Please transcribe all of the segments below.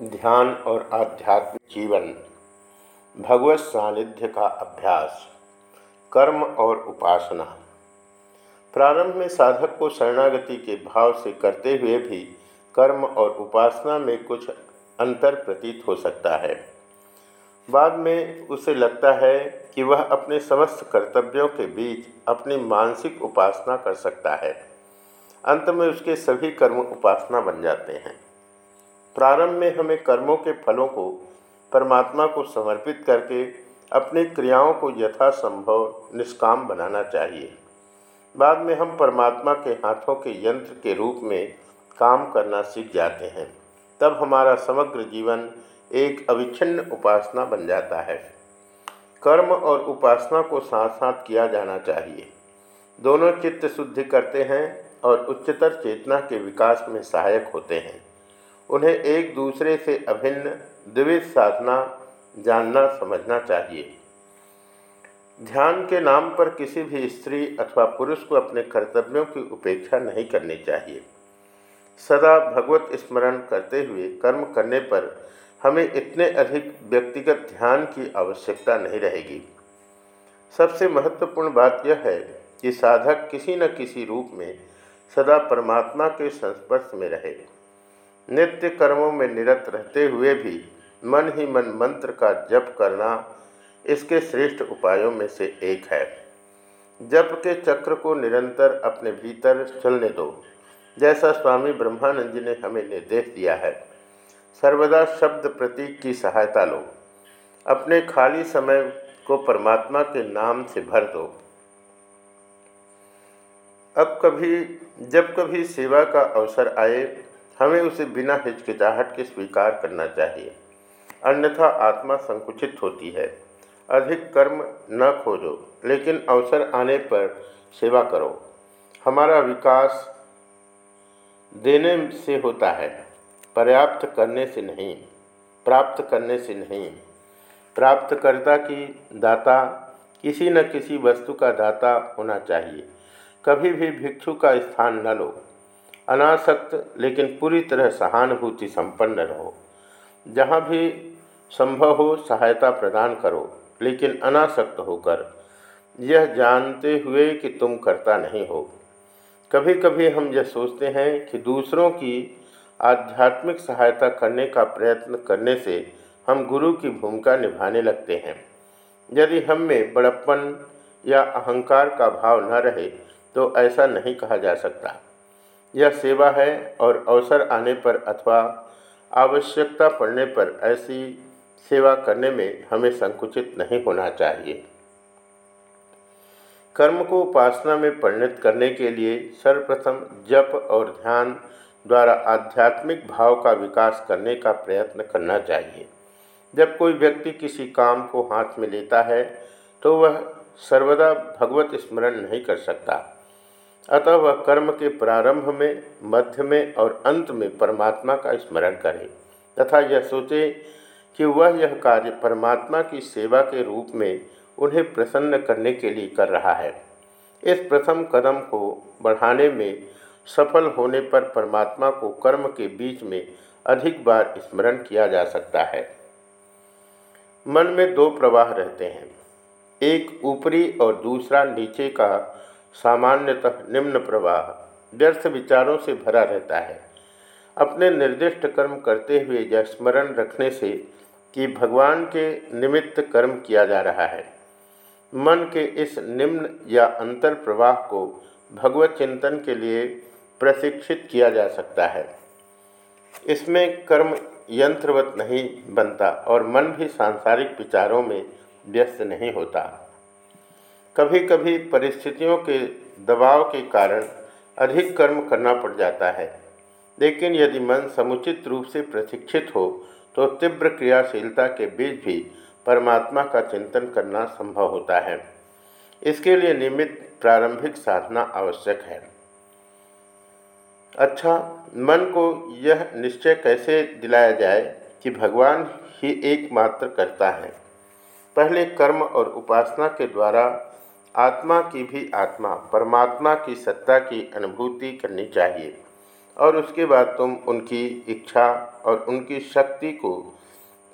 ध्यान और आध्यात्मिक जीवन, भगवत सानिध्य का अभ्यास, कर्म और उपासना। प्रारंभ में साधक को शरणागति के भाव से करते हुए भी कर्म और उपासना में कुछ अंतर प्रतीत हो सकता है। बाद में उसे लगता है कि वह अपने समस्त कर्तव्यों के बीच अपनी मानसिक उपासना कर सकता है। अंत में उसके सभी कर्म उपासना बन जाते हैं। प्रारंभ में हमें कर्मों के फलों को, परमात्मा को समर्पित करके अपनी क्रियाओं को यथासंभव निष्काम बनाना चाहिए। बाद में हम परमात्मा के हाथों के यंत्र के रूप में काम करना सीख जाते हैं। तब हमारा समग्र जीवन एक अविच्छिन्न उपासना बन जाता है। कर्म और उपासना को साथ साथ किया जाना चाहिए। दोनों चित्त शुद्धि करते हैं और उच्चतर चेतना के विकास में सहायक होते हैं। उन्हें एक दूसरे से अभिन्न द्विविध साधना जानना, समझना चाहिए। ध्यान के नाम पर किसी भी स्त्री अथवा पुरुष को अपने कर्तव्यों की उपेक्षा नहीं करनी चाहिए। सदा भगवत स्मरण करते हुए कर्म करने पर हमें इतने अधिक व्यक्तिगत ध्यान की आवश्यकता नहीं रहेगी। सबसे महत्वपूर्ण बात यह है कि साधक किसी न किसी रूप में सदा परमात्मा के संस्पर्श में रहे। नित्य कर्मों में निरत रहते हुए भी मन ही मन मंत्र का जप करना इसके श्रेष्ठ उपायों में से एक है। जप के चक्र को निरंतर अपने भीतर चलने दो। जैसा स्वामी ब्रह्मानंद जी ने हमें निर्देश दिया है, सर्वदा शब्द प्रतीक की सहायता लो। अपने खाली समय को परमात्मा के नाम से भर दो। अब कभी, जब कभी सेवा का अवसर आए हमें उसे बिना हिचकिचाहट के स्वीकार करना चाहिए। अन्यथा आत्मा संकुचित होती है। अधिक कर्म न खोजो, लेकिन अवसर आने पर सेवा करो। हमारा विकास देने से होता है, पर्याप्त करने से नहीं, प्राप्त करने से नहीं। प्राप्तकर्ता की दाता, किसी न किसी वस्तु का दाता होना चाहिए। कभी भी भिक्षु का स्थान न लो। अनासक्त, लेकिन पूरी तरह सहानुभूति संपन्न रहो। जहाँ भी संभव हो, सहायता प्रदान करो, लेकिन अनासक्त होकर। यह जानते हुए कि तुम करता नहीं हो। कभी कभी हम यह सोचते हैं कि दूसरों की आध्यात्मिक सहायता करने का प्रयत्न करने से हम गुरु की भूमिका निभाने लगते हैं। यदि हम में बड़प्पन या अहंकार का भाव न रहे तो ऐसा नहीं कहा जा सकता। यह सेवा है और अवसर आने पर अथवा आवश्यकता पड़ने पर ऐसी सेवा करने में हमें संकुचित नहीं होना चाहिए। कर्म को उपासना में परिणत करने के लिए सर्वप्रथम जप और ध्यान द्वारा आध्यात्मिक भाव का विकास करने का प्रयत्न करना चाहिए। जब कोई व्यक्ति किसी काम को हाथ में लेता है तो वह सर्वदा भगवत स्मरण नहीं कर सकता। अतः वह कर्म के प्रारंभ में, मध्य में और अंत में परमात्मा का स्मरण करे, तथा यह सोचे कि वह यह कार्य परमात्मा की सेवा के रूप में उन्हें प्रसन्न करने के लिए कर रहा है। इस प्रथम कदम को बढ़ाने में सफल होने पर परमात्मा को कर्म के बीच में अधिक बार स्मरण किया जा सकता है। मन में दो प्रवाह रहते हैं, एक ऊपरी और दूसरा नीचे का सामान्यतः निम्न प्रवाह, व्यर्थ विचारों से भरा रहता है। अपने निर्दिष्ट कर्म करते हुए यह स्मरण रखने से कि भगवान के निमित्त कर्म किया जा रहा है। मन के इस निम्न या अंतर प्रवाह को भगवत चिंतन के लिए प्रशिक्षित किया जा सकता है। इसमें कर्म यंत्रवत नहीं बनता और मन भी सांसारिक विचारों में व्यस्त नहीं होता। कभी कभी परिस्थितियों के दबाव के कारण अधिक कर्म करना पड़ जाता है। लेकिन यदि मन समुचित रूप से प्रशिक्षित हो तो तीव्र क्रियाशीलता के बीच भी परमात्मा का चिंतन करना संभव होता है। इसके लिए नियमित प्रारंभिक साधना आवश्यक है। अच्छा मन को यह निश्चय कैसे दिलाया जाए कि भगवान ही एकमात्र करता है? पहले कर्म और उपासना के द्वारा आत्मा की भी आत्मा, परमात्मा की सत्ता की अनुभूति करनी चाहिए। और उसके बाद तुम उनकी इच्छा और उनकी शक्ति को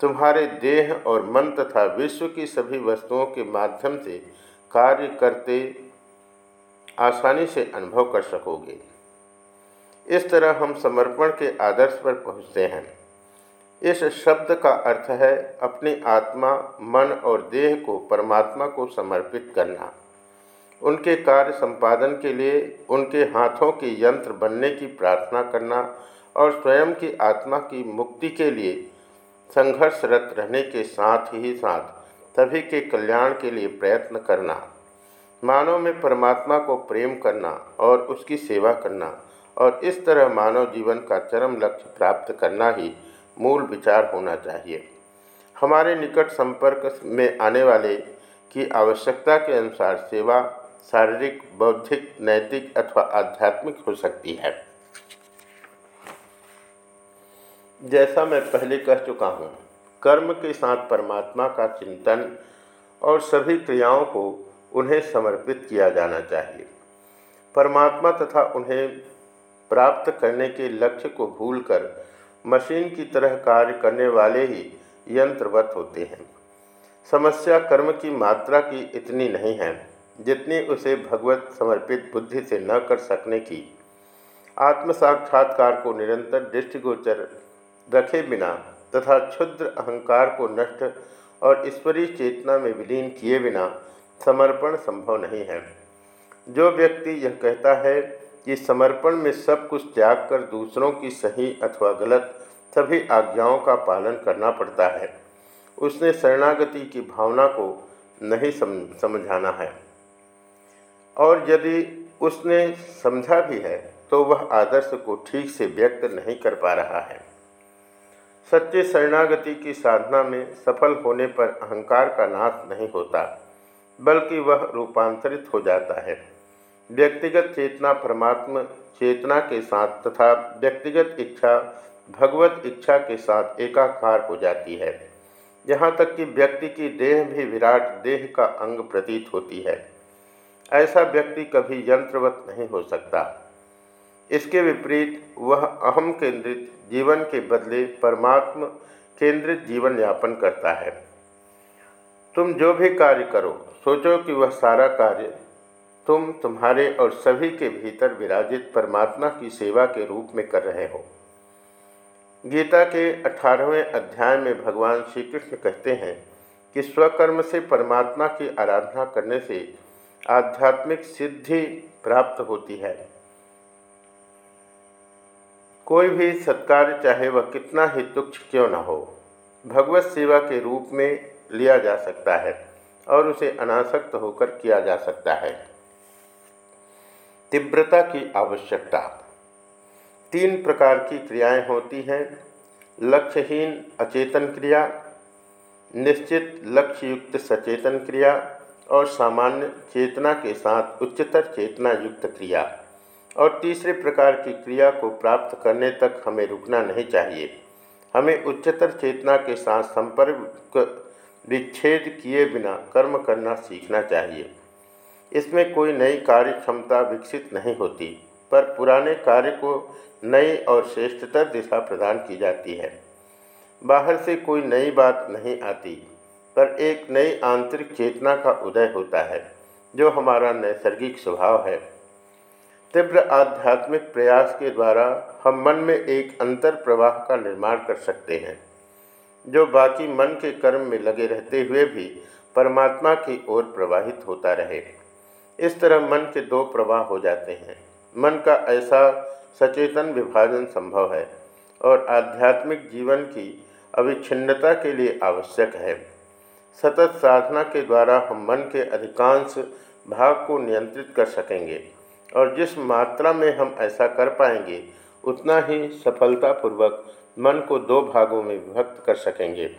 तुम्हारे देह और मन तथा विश्व की सभी वस्तुओं के माध्यम से कार्य करते आसानी से अनुभव कर सकोगे। इस तरह हम समर्पण के आदर्श पर पहुँचते हैं। इस शब्द का अर्थ है अपनी आत्मा, मन और देह को परमात्मा को समर्पित करना। उनके कार्य संपादन के लिए उनके हाथों के यंत्र बनने की प्रार्थना करना और स्वयं की आत्मा की मुक्ति के लिए संघर्षरत रहने के साथ ही साथ सभी के कल्याण के लिए प्रयत्न करना, मानव में परमात्मा को प्रेम करना और उसकी सेवा करना और इस तरह मानव जीवन का चरम लक्ष्य प्राप्त करना ही मूल विचार होना चाहिए। हमारे निकट संपर्क में आने वाले की आवश्यकता के अनुसार सेवा शारीरिक, बौद्धिक, नैतिक अथवा आध्यात्मिक हो सकती है। जैसा मैं पहले कह चुका हूँ, कर्म के साथ परमात्मा का चिंतन और सभी क्रियाओं को उन्हें समर्पित किया जाना चाहिए। परमात्मा तथा उन्हें प्राप्त करने के लक्ष्य को भूलकर मशीन की तरह कार्य करने वाले ही यंत्रवत होते हैं। समस्या कर्म की मात्रा की इतनी नहीं है। जितनी उसे भगवत समर्पित बुद्धि से न कर सकने की। आत्म साक्षात्कार को निरंतर दृष्टिगोचर रखे बिना तथा क्षुद्र अहंकार को नष्ट और ईश्वरीय चेतना में विलीन किए बिना समर्पण संभव नहीं है। जो व्यक्ति यह कहता है कि समर्पण में सब कुछ त्याग कर दूसरों की सही अथवा गलत सभी आज्ञाओं का पालन करना पड़ता है, उसने शरणागति की भावना को नहीं समझाना है। और यदि उसने समझा भी है तो वह आदर्श को ठीक से व्यक्त नहीं कर पा रहा है। सच्चे शरणागति की साधना में सफल होने पर अहंकार का नाश नहीं होता, बल्कि वह रूपांतरित हो जाता है। व्यक्तिगत चेतना परमात्मा, चेतना के साथ तथा व्यक्तिगत इच्छा, भगवत इच्छा के साथ एकाकार हो जाती है। यहाँ तक कि व्यक्ति की देह भी विराट देह का अंग प्रतीत होती है। ऐसा व्यक्ति कभी यंत्रवत नहीं हो सकता। इसके विपरीत, वह अहम केंद्रित जीवन के बदले परमात्म केंद्रित जीवन यापन करता है। तुम जो भी कार्य करो, सोचो कि वह सारा कार्य तुम, तुम्हारे और सभी के भीतर विराजित परमात्मा की सेवा के रूप में कर रहे हो। गीता के अठारहवें अध्याय में भगवान श्री कृष्ण कहते हैं कि स्वकर्म से परमात्मा की आराधना करने से आध्यात्मिक सिद्धि प्राप्त होती है। कोई भी सत्कार चाहे वह कितना ही तुच्छ क्यों न हो, भगवत सेवा के रूप में लिया जा सकता है और उसे अनासक्त होकर किया जा सकता है। तीव्रता की आवश्यकता। तीन प्रकार की क्रियाएँ होती हैं, लक्ष्यहीन अचेतन क्रिया, निश्चित लक्ष्य युक्त सचेतन क्रिया और सामान्य चेतना के साथ उच्चतर चेतना युक्त क्रिया और तीसरे प्रकार की क्रिया को प्राप्त करने तक हमें रुकना नहीं चाहिए। हमें उच्चतर चेतना के साथ संपर्क विच्छेद किए बिना कर्म करना सीखना चाहिए। इसमें कोई नई कार्य क्षमता विकसित नहीं होती, पर पुराने कार्य को नई और श्रेष्ठतर दिशा प्रदान की जाती है। बाहर से कोई नई बात नहीं आती। पर एक नई आंतरिक चेतना का उदय होता है, जो हमारा नैसर्गिक स्वभाव है। तीव्र आध्यात्मिक प्रयास के द्वारा हम मन में एक अंतर प्रवाह का निर्माण कर सकते हैं, जो बाकी मन के कर्म में लगे रहते हुए भी परमात्मा की ओर प्रवाहित होता रहे। इस तरह मन के दो प्रवाह हो जाते हैं। मन का ऐसा सचेतन विभाजन संभव है और आध्यात्मिक जीवन की अविच्छिन्नता के लिए आवश्यक है। सतत साधना के द्वारा हम मन के अधिकांश भाग को नियंत्रित कर सकेंगे और जिस मात्रा में हम ऐसा कर पाएँगे, उतना ही सफलतापूर्वक मन को दो भागों में विभक्त कर सकेंगे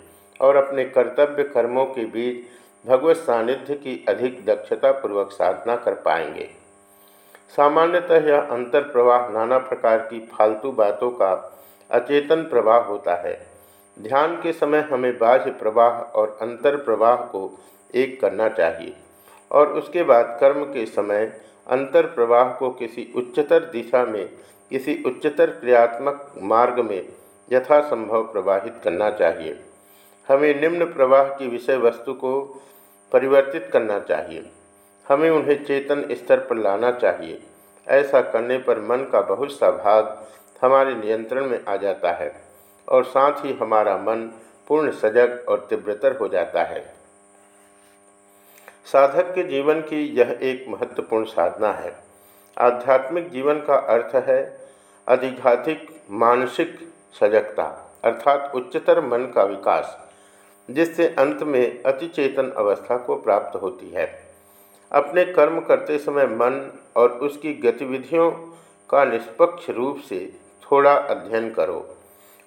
और अपने कर्तव्य कर्मों के बीच भगवत सानिध्य की अधिक दक्षतापूर्वक साधना कर पाएँगे। सामान्यतः यह अंतर प्रवाह नाना प्रकार की फालतू बातों का अचेतन प्रवाह होता है। ध्यान के समय हमें बाह्य प्रवाह और अंतर प्रवाह को एक करना चाहिए और उसके बाद कर्म के समय अंतर प्रवाह को किसी उच्चतर दिशा में, किसी उच्चतर क्रियात्मक मार्ग में यथासंभव प्रवाहित करना चाहिए। हमें निम्न प्रवाह की विषय वस्तु को परिवर्तित करना चाहिए। हमें उन्हें चेतन स्तर पर लाना चाहिए। ऐसा करने पर मन का बहुत सा भाग हमारे नियंत्रण में आ जाता है। और साथ ही हमारा मन पूर्ण सजग और तीव्रतर हो जाता है। साधक के जीवन की यह एक महत्वपूर्ण साधना है। आध्यात्मिक जीवन का अर्थ है अधिकाधिक मानसिक सजगता, अर्थात उच्चतर मन का विकास, जिससे अंत में अतिचेतन अवस्था को प्राप्त होती है। अपने कर्म करते समय मन और उसकी गतिविधियों का निष्पक्ष रूप से थोड़ा अध्ययन करो।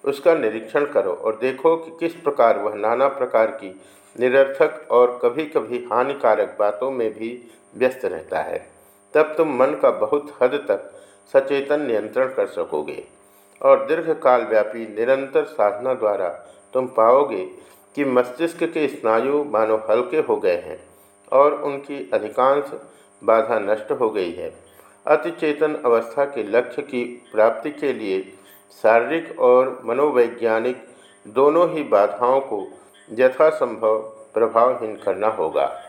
उसका निरीक्षण करो और देखो कि किस प्रकार वह नाना प्रकार की निरर्थक और कभी कभी हानिकारक बातों में भी व्यस्त रहता है। तब तुम मन का बहुत हद तक सचेतन नियंत्रण कर सकोगे और दीर्घकाल व्यापी निरंतर साधना द्वारा तुम पाओगे कि मस्तिष्क के स्नायु मानो हल्के हो गए हैं और उनकी अधिकांश बाधा नष्ट हो गई है। अतिचेतन अवस्था के लक्ष्य की प्राप्ति के लिए शारीरिक और मनोवैज्ञानिक दोनों ही बाधाओं को यथासंभव प्रभावहीन करना होगा।